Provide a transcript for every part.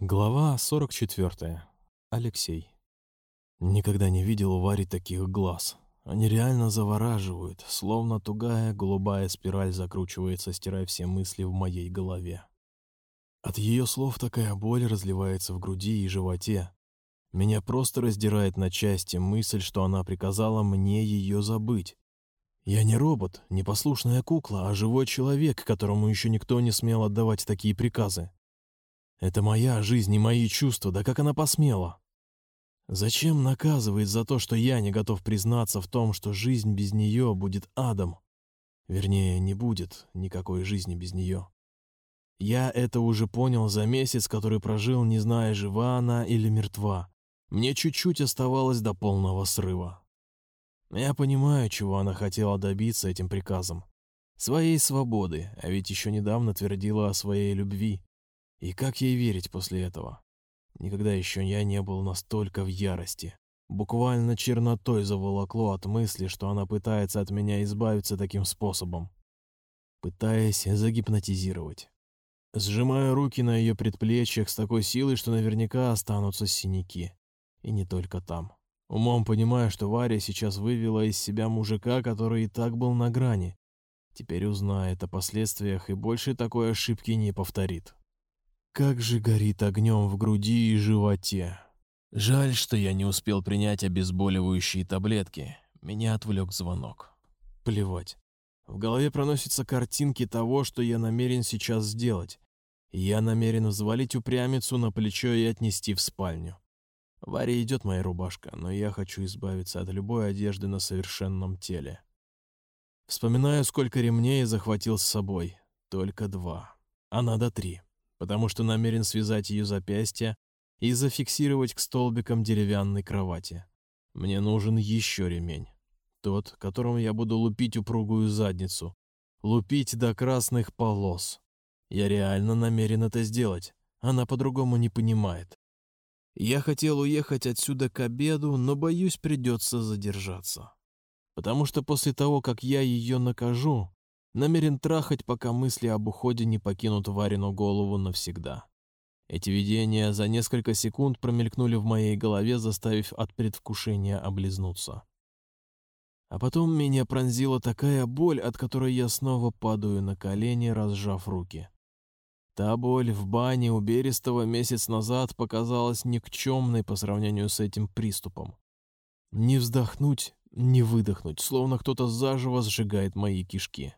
Глава 44. Алексей. Никогда не видел у Вари таких глаз. Они реально завораживают, словно тугая голубая спираль закручивается, стирая все мысли в моей голове. От ее слов такая боль разливается в груди и животе. Меня просто раздирает на части мысль, что она приказала мне ее забыть. Я не робот, не послушная кукла, а живой человек, которому еще никто не смел отдавать такие приказы. Это моя жизнь и мои чувства, да как она посмела? Зачем наказывает за то, что я не готов признаться в том, что жизнь без нее будет адом? Вернее, не будет никакой жизни без нее. Я это уже понял за месяц, который прожил, не зная, жива она или мертва. Мне чуть-чуть оставалось до полного срыва. Я понимаю, чего она хотела добиться этим приказом. Своей свободы, а ведь еще недавно твердила о своей любви. И как ей верить после этого? Никогда еще я не был настолько в ярости. Буквально чернотой заволокло от мысли, что она пытается от меня избавиться таким способом. Пытаясь загипнотизировать. Сжимаю руки на ее предплечьях с такой силой, что наверняка останутся синяки. И не только там. Умом понимаю, что Варя сейчас вывела из себя мужика, который и так был на грани. Теперь узнает о последствиях и больше такой ошибки не повторит. Как же горит огнем в груди и животе. Жаль, что я не успел принять обезболивающие таблетки. Меня отвлек звонок. Плевать. В голове проносятся картинки того, что я намерен сейчас сделать. Я намерен взвалить упрямицу на плечо и отнести в спальню. Варе идет моя рубашка, но я хочу избавиться от любой одежды на совершенном теле. Вспоминаю, сколько ремней захватил с собой. Только два. А надо три потому что намерен связать ее запястья и зафиксировать к столбикам деревянной кровати. Мне нужен еще ремень. Тот, которым я буду лупить упругую задницу. Лупить до красных полос. Я реально намерен это сделать. Она по-другому не понимает. Я хотел уехать отсюда к обеду, но, боюсь, придется задержаться. Потому что после того, как я ее накажу, намерен трахать, пока мысли об уходе не покинут Варину голову навсегда. Эти видения за несколько секунд промелькнули в моей голове, заставив от предвкушения облизнуться. А потом меня пронзила такая боль, от которой я снова падаю на колени, разжав руки. Та боль в бане у Берестова месяц назад показалась никчемной по сравнению с этим приступом. Не вздохнуть, не выдохнуть, словно кто-то заживо сжигает мои кишки.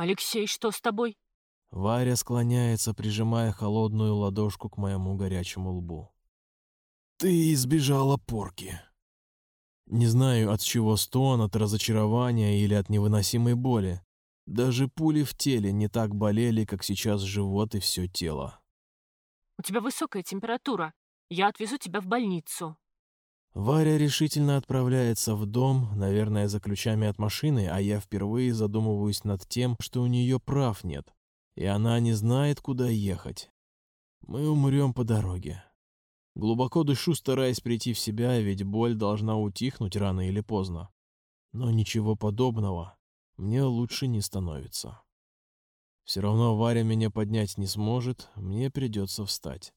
«Алексей, что с тобой?» Варя склоняется, прижимая холодную ладошку к моему горячему лбу. «Ты избежала порки». Не знаю, от чего стон, от разочарования или от невыносимой боли. Даже пули в теле не так болели, как сейчас живот и все тело. «У тебя высокая температура. Я отвезу тебя в больницу». Варя решительно отправляется в дом, наверное, за ключами от машины, а я впервые задумываюсь над тем, что у нее прав нет, и она не знает, куда ехать. Мы умрем по дороге. Глубоко дышу, стараясь прийти в себя, ведь боль должна утихнуть рано или поздно. Но ничего подобного мне лучше не становится. Все равно Варя меня поднять не сможет, мне придется встать.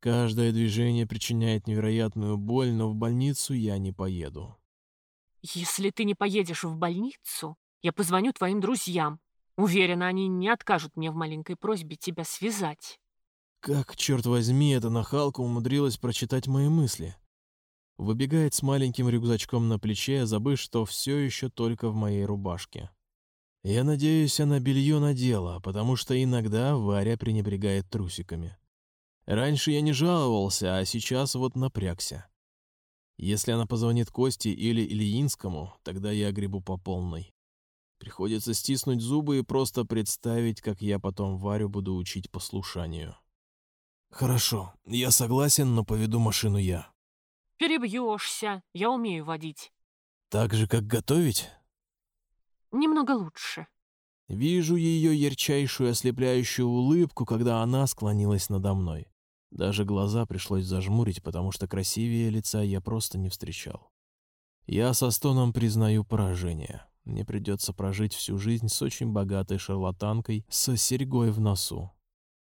Каждое движение причиняет невероятную боль, но в больницу я не поеду. Если ты не поедешь в больницу, я позвоню твоим друзьям. Уверена, они не откажут мне в маленькой просьбе тебя связать. Как, черт возьми, эта нахалка умудрилась прочитать мои мысли? Выбегает с маленьким рюкзачком на плече, забыв, что все еще только в моей рубашке. Я надеюсь, она белье надела, потому что иногда Варя пренебрегает трусиками. Раньше я не жаловался, а сейчас вот напрягся. Если она позвонит Косте или Ильинскому, тогда я гребу по полной. Приходится стиснуть зубы и просто представить, как я потом Варю буду учить послушанию. Хорошо, я согласен, но поведу машину я. Перебьешься, я умею водить. Так же, как готовить? Немного лучше. Вижу ее ярчайшую ослепляющую улыбку, когда она склонилась надо мной. Даже глаза пришлось зажмурить, потому что красивее лица я просто не встречал. Я со стоном признаю поражение. Мне придется прожить всю жизнь с очень богатой шарлатанкой с серьгой в носу.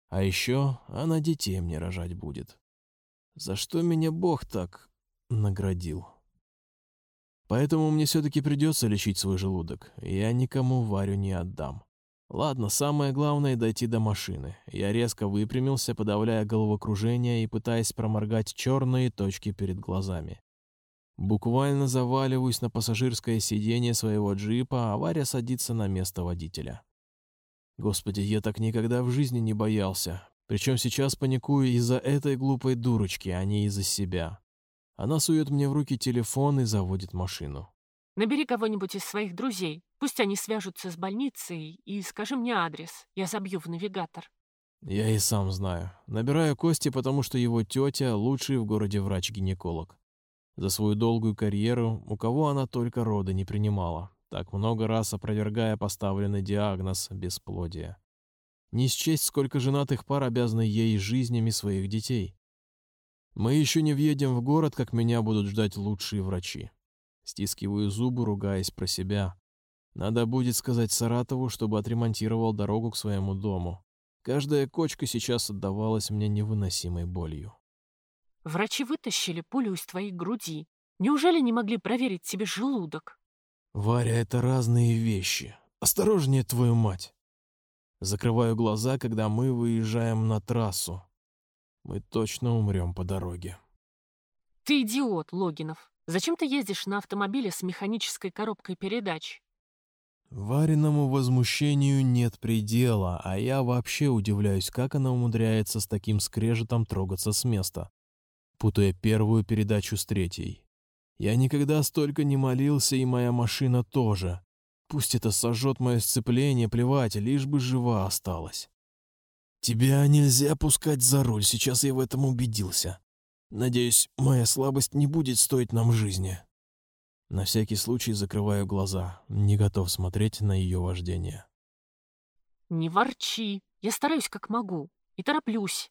А еще она детей мне рожать будет. За что меня Бог так наградил? Поэтому мне все-таки придется лечить свой желудок. Я никому Варю не отдам. Ладно, самое главное — дойти до машины. Я резко выпрямился, подавляя головокружение и пытаясь проморгать черные точки перед глазами. Буквально заваливаюсь на пассажирское сиденье своего джипа, а Варя садится на место водителя. Господи, я так никогда в жизни не боялся. Причем сейчас паникую из-за этой глупой дурочки, а не из-за себя. Она сует мне в руки телефон и заводит машину. Набери кого-нибудь из своих друзей. Пусть они свяжутся с больницей и скажи мне адрес. Я забью в навигатор. Я и сам знаю. Набираю Кости, потому что его тетя — лучший в городе врач-гинеколог. За свою долгую карьеру, у кого она только роды не принимала, так много раз опровергая поставленный диагноз бесплодия. Не счесть, сколько женатых пар обязаны ей жизнями своих детей. Мы еще не въедем в город, как меня будут ждать лучшие врачи. Стискиваю зубы, ругаясь про себя. Надо будет сказать Саратову, чтобы отремонтировал дорогу к своему дому. Каждая кочка сейчас отдавалась мне невыносимой болью. Врачи вытащили пулю из твоей груди. Неужели не могли проверить тебе желудок? Варя, это разные вещи. Осторожнее, твою мать. Закрываю глаза, когда мы выезжаем на трассу. Мы точно умрем по дороге. Ты идиот, Логинов. Зачем ты ездишь на автомобиле с механической коробкой передач? Вареному возмущению нет предела, а я вообще удивляюсь, как она умудряется с таким скрежетом трогаться с места путая первую передачу с третьей. Я никогда столько не молился, и моя машина тоже. Пусть это сожжет мое сцепление, плевать, лишь бы жива осталась. Тебя нельзя пускать за руль, сейчас я в этом убедился. Надеюсь, моя слабость не будет стоить нам жизни. На всякий случай закрываю глаза, не готов смотреть на ее вождение. Не ворчи, я стараюсь как могу и тороплюсь.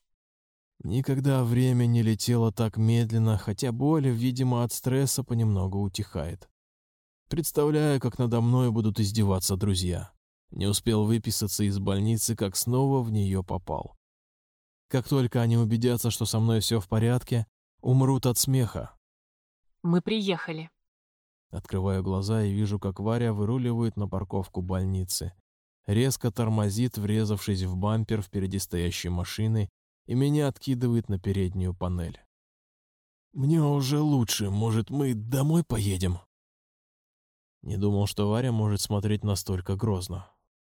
Никогда время не летело так медленно, хотя боль, видимо, от стресса понемногу утихает. Представляю, как надо мной будут издеваться друзья. Не успел выписаться из больницы, как снова в нее попал. Как только они убедятся, что со мной все в порядке, умрут от смеха. «Мы приехали». Открываю глаза и вижу, как Варя выруливает на парковку больницы. Резко тормозит, врезавшись в бампер впереди стоящей машины, и меня откидывает на переднюю панель. «Мне уже лучше. Может, мы домой поедем?» Не думал, что Варя может смотреть настолько грозно.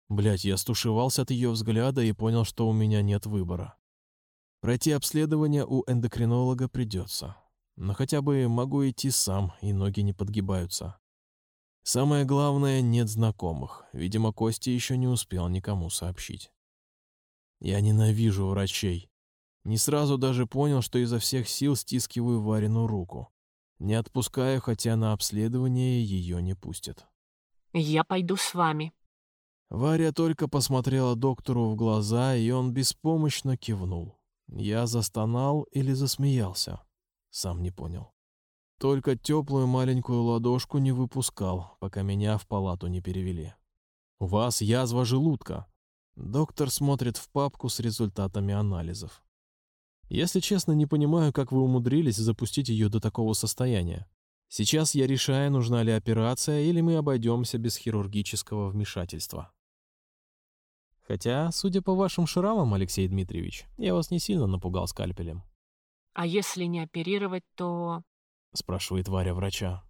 Блять, я стушевался от ее взгляда и понял, что у меня нет выбора. Пройти обследование у эндокринолога придется. Но хотя бы могу идти сам, и ноги не подгибаются. Самое главное, нет знакомых. Видимо, Костя еще не успел никому сообщить. Я ненавижу врачей. Не сразу даже понял, что изо всех сил стискиваю Варину руку. Не отпускаю, хотя на обследование ее не пустят. «Я пойду с вами». Варя только посмотрела доктору в глаза, и он беспомощно кивнул. Я застонал или засмеялся. Сам не понял. Только теплую маленькую ладошку не выпускал, пока меня в палату не перевели. «У вас язва желудка». Доктор смотрит в папку с результатами анализов. Если честно, не понимаю, как вы умудрились запустить ее до такого состояния. Сейчас я решаю, нужна ли операция, или мы обойдемся без хирургического вмешательства. Хотя, судя по вашим шрамам, Алексей Дмитриевич, я вас не сильно напугал скальпелем. «А если не оперировать, то...» — спрашивает Варя врача.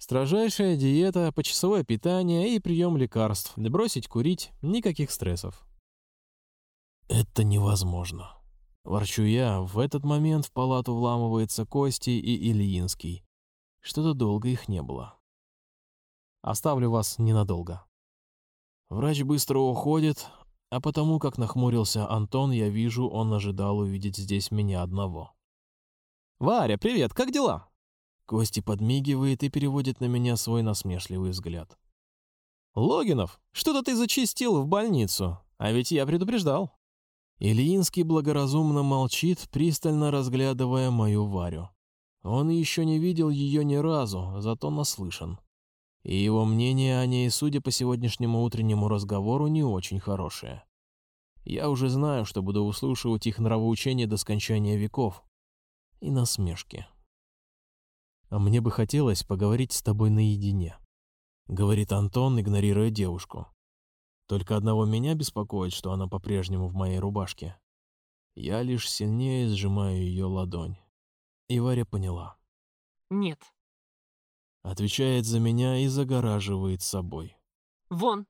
Строжайшая диета, почасовое питание и прием лекарств. Бросить курить, никаких стрессов. Это невозможно. Ворчу я, в этот момент в палату вламывается Кости и Ильинский. Что-то долго их не было. Оставлю вас ненадолго. Врач быстро уходит, а потому как нахмурился Антон, я вижу, он ожидал увидеть здесь меня одного. «Варя, привет, как дела?» Кости подмигивает и переводит на меня свой насмешливый взгляд. «Логинов, что-то ты зачистил в больницу, а ведь я предупреждал». Ильинский благоразумно молчит, пристально разглядывая мою Варю. Он еще не видел ее ни разу, зато наслышан. И его мнение о ней, судя по сегодняшнему утреннему разговору, не очень хорошее. Я уже знаю, что буду выслушивать их нравоучения до скончания веков и насмешки. А мне бы хотелось поговорить с тобой наедине, говорит Антон, игнорируя девушку. Только одного меня беспокоит, что она по-прежнему в моей рубашке. Я лишь сильнее сжимаю ее ладонь. И Варя поняла. Нет. Отвечает за меня и загораживает собой. Вон.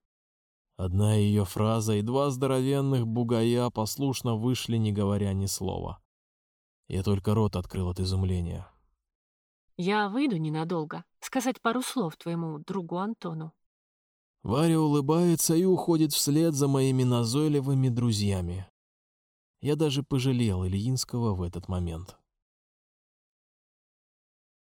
Одна ее фраза и два здоровенных бугая послушно вышли, не говоря ни слова. Я только рот открыл от изумления. Я выйду ненадолго, сказать пару слов твоему другу Антону. Варя улыбается и уходит вслед за моими назойливыми друзьями. Я даже пожалел Ильинского в этот момент.